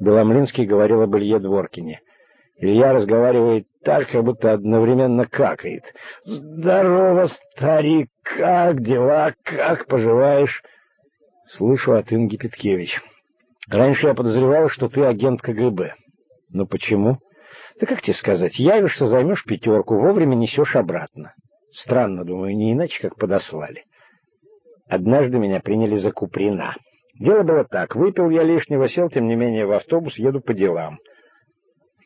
Беломлинский говорил об Илье Дворкине. Илья разговаривает так, как будто одновременно какает. «Здорово, старик! Как дела? Как поживаешь?» Слышу от Инги Петкевич. «Раньше я подозревал, что ты агент КГБ». «Ну почему?» «Да как тебе сказать, явишься, займешь пятерку, вовремя несешь обратно». Странно, думаю, не иначе, как подослали. Однажды меня приняли за Куприна. Дело было так. Выпил я лишнего, сел, тем не менее, в автобус, еду по делам.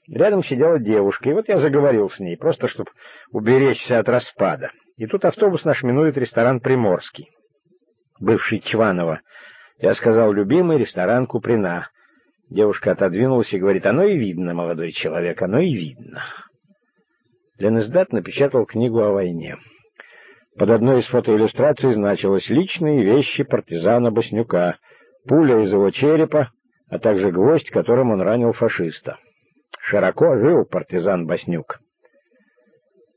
Рядом сидела девушка, и вот я заговорил с ней, просто чтобы уберечься от распада. И тут автобус наш минует ресторан «Приморский», бывший Чванова. Я сказал, любимый ресторан Куприна. Девушка отодвинулась и говорит, оно и видно, молодой человек, оно и видно. Ленэсдат напечатал книгу о войне. Под одной из фотоиллюстраций значилось «Личные вещи партизана Боснюка», пуля из его черепа, а также гвоздь, которым он ранил фашиста. Широко жил партизан Боснюк.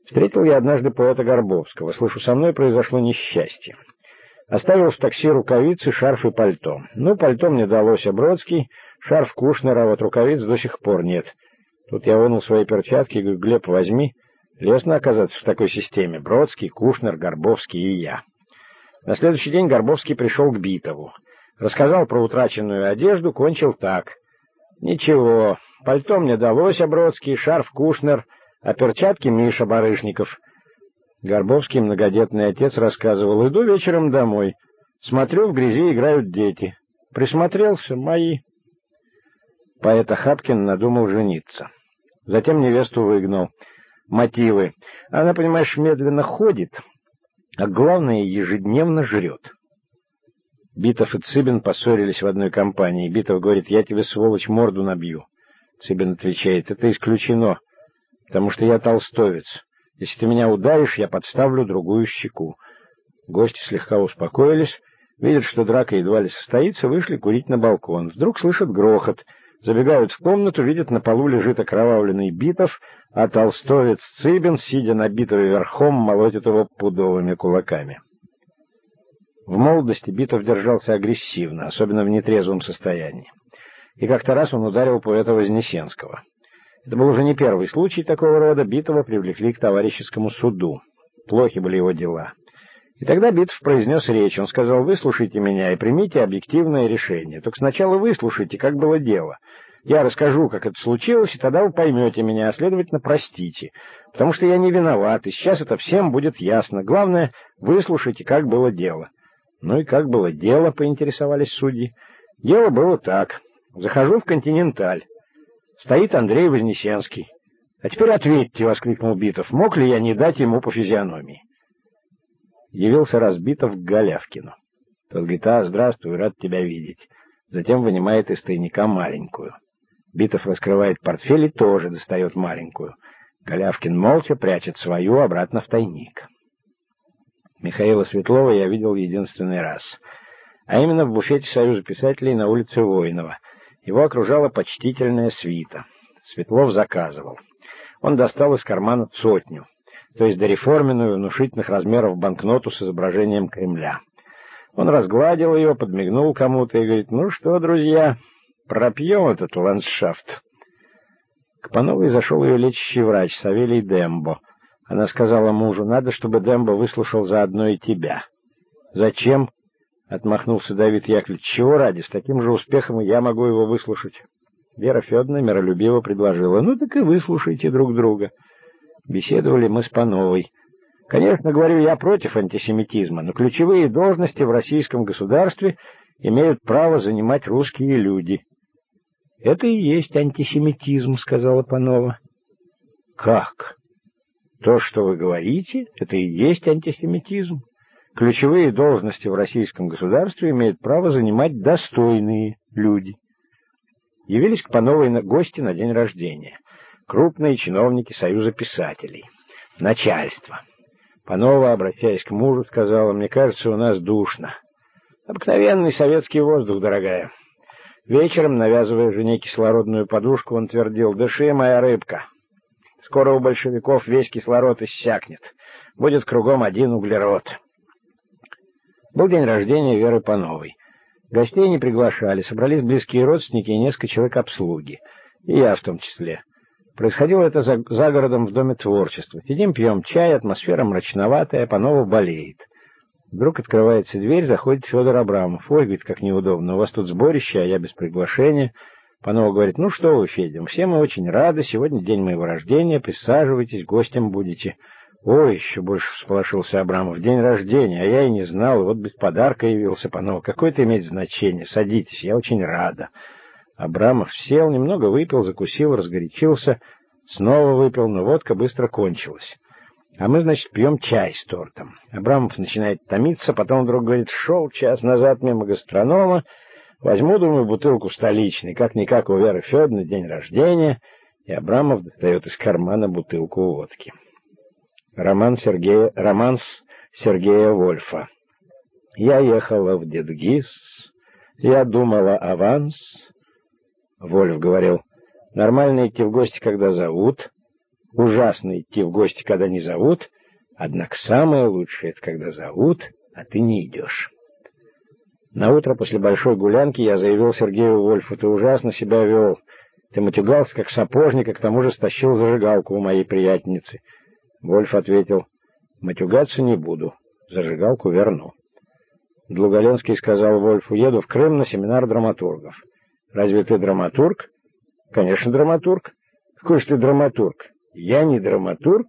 Встретил я однажды поэта Горбовского. Слышу, со мной произошло несчастье. Оставил в такси рукавицы, шарф и пальто. Ну, пальто мне далось Бродский, шарф Кушнер, а вот рукавиц до сих пор нет. Тут я вынул свои перчатки и говорю, Глеб, возьми. Лестно оказаться в такой системе. Бродский, Кушнер, Горбовский и я. На следующий день Горбовский пришел к Битову. Рассказал про утраченную одежду, кончил так. «Ничего, пальто мне далось, Бродский, шарф Кушнер, а перчатки Миша Барышников». Горбовский, многодетный отец, рассказывал, «Иду вечером домой. Смотрю, в грязи играют дети. Присмотрелся, мои». Поэт Ахапкин надумал жениться. Затем невесту выгнал мотивы. Она, понимаешь, медленно ходит, а главное, ежедневно жрет. Битов и Цыбин поссорились в одной компании. Битов говорит, я тебе, сволочь, морду набью. Цыбин отвечает, это исключено, потому что я толстовец. Если ты меня ударишь, я подставлю другую щеку. Гости слегка успокоились, видят, что драка едва ли состоится, вышли курить на балкон. Вдруг слышат грохот — Забегают в комнату, видят, на полу лежит окровавленный Битов, а толстовец Цыбин, сидя на Битове верхом, молотит его пудовыми кулаками. В молодости Битов держался агрессивно, особенно в нетрезвом состоянии. И как-то раз он ударил поэта Вознесенского. Это был уже не первый случай такого рода, Битова привлекли к товарищескому суду. Плохи были его дела. И тогда Битов произнес речь. Он сказал, выслушайте меня и примите объективное решение. Только сначала выслушайте, как было дело. Я расскажу, как это случилось, и тогда вы поймете меня, а следовательно, простите. Потому что я не виноват, и сейчас это всем будет ясно. Главное, выслушайте, как было дело. Ну и как было дело, поинтересовались судьи. Дело было так. Захожу в «Континенталь». Стоит Андрей Вознесенский. «А теперь ответьте», — воскликнул Битов, — «мог ли я не дать ему по физиономии?» явился разбитов к Голявкину. Тот говорит, а, здравствуй, рад тебя видеть. Затем вынимает из тайника маленькую. Битов раскрывает портфель и тоже достает маленькую. Голявкин молча прячет свою обратно в тайник. Михаила Светлова я видел единственный раз. А именно в буфете Союза писателей на улице Воинова. Его окружала почтительная свита. Светлов заказывал. Он достал из кармана сотню то есть дореформенную, внушительных размеров банкноту с изображением Кремля. Он разгладил ее, подмигнул кому-то и говорит, «Ну что, друзья, пропьем этот ландшафт». К Пановой зашел ее лечащий врач, Савелий Дембо. Она сказала мужу, «Надо, чтобы Дембо выслушал заодно и тебя». «Зачем?» — отмахнулся Давид Яковлевич. «Чего ради? С таким же успехом я могу его выслушать». Вера Федоровна миролюбиво предложила, «Ну так и выслушайте друг друга». Беседовали мы с Пановой. Конечно, говорю, я против антисемитизма, но ключевые должности в российском государстве имеют право занимать русские люди. Это и есть антисемитизм, сказала Панова. Как? То, что вы говорите, это и есть антисемитизм. Ключевые должности в российском государстве имеют право занимать достойные люди. Явились к Пановой гости на день рождения крупные чиновники Союза писателей, начальство. Панова, обращаясь к мужу, сказала, «Мне кажется, у нас душно. Обыкновенный советский воздух, дорогая». Вечером, навязывая жене кислородную подушку, он твердил, «Дыши, моя рыбка. Скоро у большевиков весь кислород иссякнет. Будет кругом один углерод». Был день рождения Веры Пановой. Гостей не приглашали, собрались близкие родственники и несколько человек обслуги. И я в том числе. Происходило это за, за городом в Доме творчества. Сидим, пьем чай, атмосфера мрачноватая, Панова болеет. Вдруг открывается дверь, заходит Федор Абрамов. Ой, говорит, как неудобно, у вас тут сборище, а я без приглашения. Панова говорит, ну что вы, Федя, все мы очень рады, сегодня день моего рождения, присаживайтесь, гостем будете. Ой, еще больше всполошился Абрамов, день рождения, а я и не знал, вот без подарка явился Панова. Какое это имеет значение? Садитесь, я очень рада. Абрамов сел, немного выпил, закусил, разгорячился, снова выпил, но водка быстро кончилась. А мы, значит, пьем чай с тортом. Абрамов начинает томиться, потом вдруг говорит, шел час назад мимо гастронома, возьму, думаю, бутылку столичной, как-никак у Веры Федоровны день рождения, и Абрамов достает из кармана бутылку водки. Роман Сергея, романс Сергея Вольфа. Я ехала в Дедгиз, я думала аванс, Вольф говорил, нормально идти в гости, когда зовут, ужасно идти в гости, когда не зовут, однако самое лучшее — это когда зовут, а ты не идешь. На утро после большой гулянки я заявил Сергею Вольфу, ты ужасно себя вел, ты матюгался, как сапожник, и к тому же стащил зажигалку у моей приятницы. Вольф ответил, матюгаться не буду, зажигалку верну. Длуголенский сказал Вольфу, еду в Крым на семинар драматургов. Разве ты драматург? Конечно, драматург. Какой же ты драматург? Я не драматург?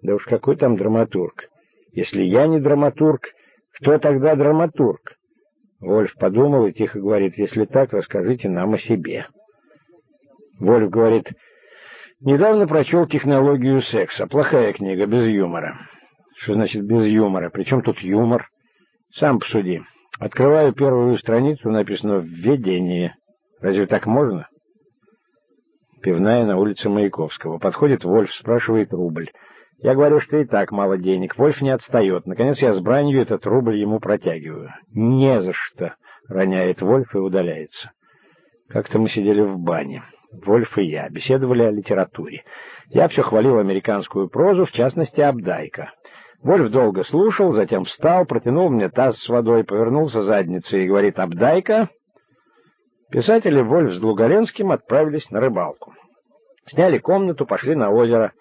Да уж какой там драматург? Если я не драматург, кто тогда драматург? Вольф подумал и тихо говорит, если так, расскажите нам о себе. Вольф говорит, недавно прочел «Технологию секса». Плохая книга, без юмора. Что значит без юмора? Причем тут юмор? Сам посуди. Открываю первую страницу, написано «Введение». Разве так можно? Пивная на улице Маяковского. Подходит Вольф, спрашивает рубль. Я говорю, что и так мало денег. Вольф не отстает. Наконец я с бранью этот рубль ему протягиваю. «Не за что!» — роняет Вольф и удаляется. Как-то мы сидели в бане. Вольф и я беседовали о литературе. Я все хвалил американскую прозу, в частности, Абдайка. Вольф долго слушал, затем встал, протянул мне таз с водой, повернулся задницей и говорит «Абдайка!» Писатели Вольф с Длугаленским отправились на рыбалку. Сняли комнату, пошли на озеро.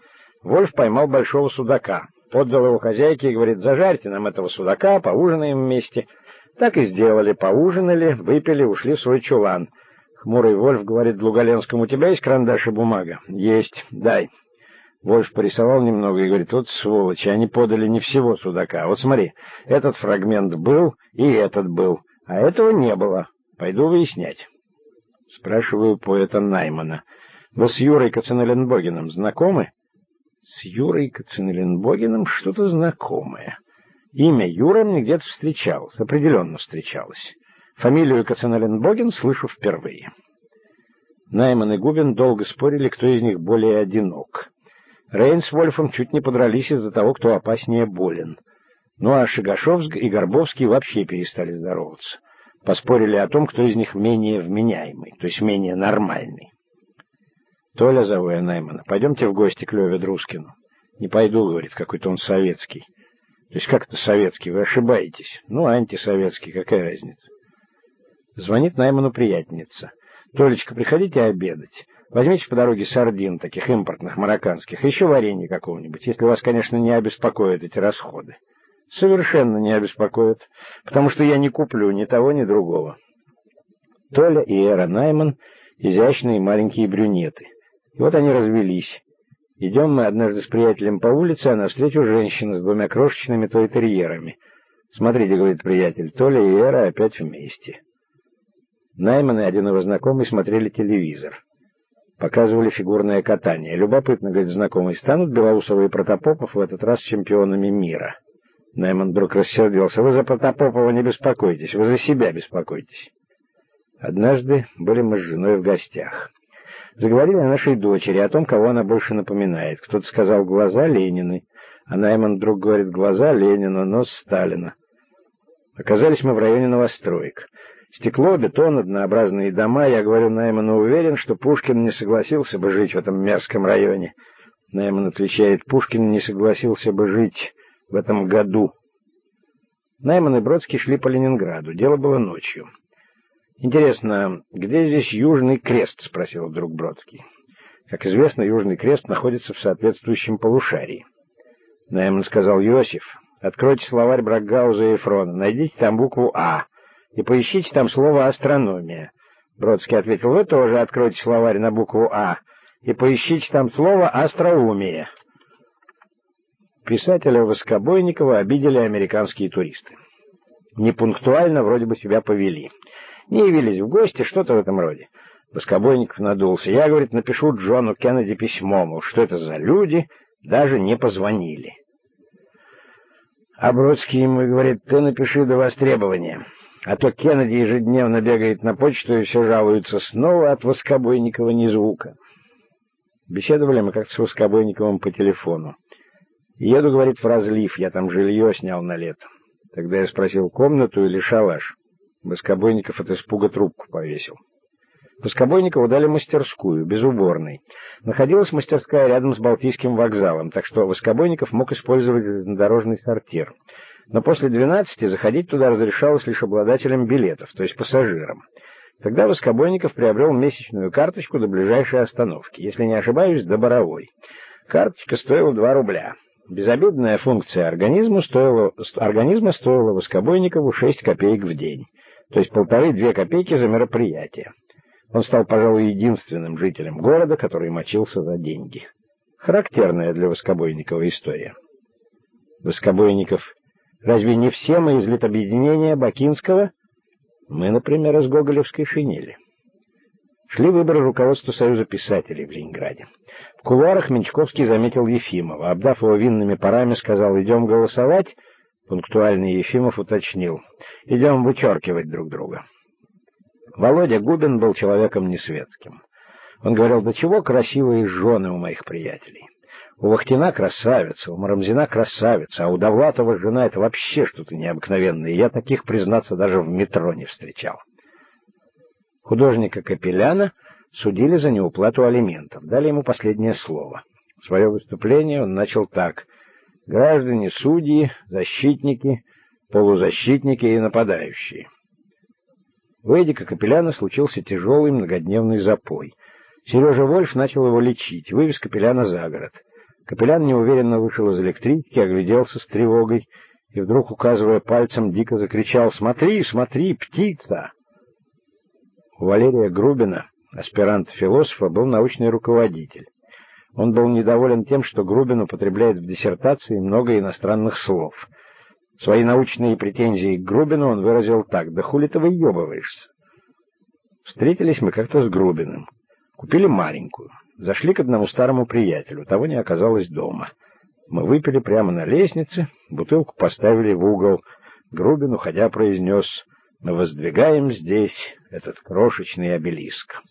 Вольф поймал большого судака. Поддал его хозяйке и говорит, зажарьте нам этого судака, поужинаем вместе. Так и сделали, поужинали, выпили, ушли в свой чулан. Хмурый Вольф говорит Длугаленскому, у тебя есть карандаш и бумага? Есть, дай. Вольф порисовал немного и говорит, вот сволочи, они подали не всего судака. Вот смотри, этот фрагмент был и этот был, а этого не было. Пойду выяснять. Спрашиваю поэта Наймана. Вы с Юрой Кацанеленбогиным знакомы? С Юрой Кацанеленбогиным что-то знакомое. Имя Юра мне где-то встречалось, определенно встречалось. Фамилию Кацанеленбогин слышу впервые. Найман и Губин долго спорили, кто из них более одинок. Рейн с Вольфом чуть не подрались из-за того, кто опаснее болен. Ну а Шигашовск и Горбовский вообще перестали здороваться поспорили о том, кто из них менее вменяемый, то есть менее нормальный. Толя, зову я Наймана, пойдемте в гости к Леве Друскину. Не пойду, говорит, какой-то он советский. То есть как это советский? Вы ошибаетесь. Ну, антисоветский, какая разница? Звонит Найману приятница. Толечка, приходите обедать. Возьмите по дороге сардин, таких импортных, марокканских, еще варенье какого-нибудь, если вас, конечно, не обеспокоят эти расходы совершенно не обеспокоит, потому что я не куплю ни того, ни другого. Толя и Эра Найман — изящные маленькие брюнеты. И вот они развелись. Идем мы однажды с приятелем по улице, а навстречу женщина с двумя крошечными той-терьерами. «Смотрите», — говорит приятель, — «Толя и Эра опять вместе». Найман и один его знакомый смотрели телевизор. Показывали фигурное катание. Любопытно, говорит знакомый, станут Белоусовые и Протопопов в этот раз чемпионами мира. Найман вдруг рассердился. «Вы за Протопопова не беспокойтесь, вы за себя беспокойтесь». Однажды были мы с женой в гостях. Заговорили о нашей дочери, о том, кого она больше напоминает. Кто-то сказал «глаза Ленины», а Найман вдруг говорит «глаза Ленина, нос Сталина». Оказались мы в районе новостроек. Стекло, бетон, однообразные дома. Я говорю Найману, уверен, что Пушкин не согласился бы жить в этом мерзком районе. Найман отвечает, Пушкин не согласился бы жить в этом году. Найман и Бродский шли по Ленинграду. Дело было ночью. «Интересно, где здесь Южный Крест?» — спросил вдруг Бродский. Как известно, Южный Крест находится в соответствующем полушарии. Нейман сказал Иосиф, откройте словарь Брагауза и Эфрона, найдите там букву «А» и поищите там слово «астрономия». Бродский ответил, вы тоже откройте словарь на букву «А» и поищите там слово «остроумие». Писателя Воскобойникова обидели американские туристы. Непунктуально вроде бы себя повели. Не явились в гости, что-то в этом роде. Воскобойников надулся. Я, говорит, напишу Джону Кеннеди письмо, мол, что это за люди, даже не позвонили. А Бродский ему говорит, ты напиши до востребования. А то Кеннеди ежедневно бегает на почту и все жалуется. Снова от Воскобойникова ни звука. Беседовали мы как-то с Воскобойниковым по телефону. Еду, говорит, в разлив, я там жилье снял на лето. Тогда я спросил, комнату или шалаш. Воскобойников от испуга трубку повесил. Воскобойникову дали мастерскую, без уборной. Находилась мастерская рядом с Балтийским вокзалом, так что Воскобойников мог использовать железнодорожный сортир. Но после двенадцати заходить туда разрешалось лишь обладателям билетов, то есть пассажирам. Тогда Воскобойников приобрел месячную карточку до ближайшей остановки, если не ошибаюсь, до Боровой. Карточка стоила 2 рубля. Безобидная функция организма стоила, организма стоила Воскобойникову 6 копеек в день, то есть полторы-две копейки за мероприятие. Он стал, пожалуй, единственным жителем города, который мочился за деньги. Характерная для Воскобойникова история. Воскобойников, разве не все мы из литобъединения Бакинского? Мы, например, из Гоголевской шинели. Шли выборы руководства Союза писателей в Ленинграде. В кулуарах Менчковский заметил Ефимова. Обдав его винными парами, сказал «Идем голосовать?» Пунктуальный Ефимов уточнил «Идем вычеркивать друг друга». Володя Губин был человеком несветским. Он говорил, да чего красивые жены у моих приятелей. У Вахтина красавица, у Марамзина красавица, а у Довлатова жена — это вообще что-то необыкновенное. Я таких, признаться, даже в метро не встречал. Художника Капеляна судили за неуплату алиментов, дали ему последнее слово. Свое выступление он начал так. «Граждане, судьи, защитники, полузащитники и нападающие». У Эдика Капеляна случился тяжелый многодневный запой. Сережа Вольф начал его лечить, вывез Капеляна за город. Капелян неуверенно вышел из электрички, огляделся с тревогой и вдруг, указывая пальцем, дико закричал «Смотри, смотри, птица!» У Валерия Грубина, аспиранта-философа, был научный руководитель. Он был недоволен тем, что Грубин употребляет в диссертации много иностранных слов. Свои научные претензии к Грубину он выразил так «Да хули ты выебываешься?» Встретились мы как-то с Грубиным. Купили маленькую. Зашли к одному старому приятелю. Того не оказалось дома. Мы выпили прямо на лестнице, бутылку поставили в угол. Грубин, уходя, произнес мы воздвигаем здесь этот крошечный обелиск.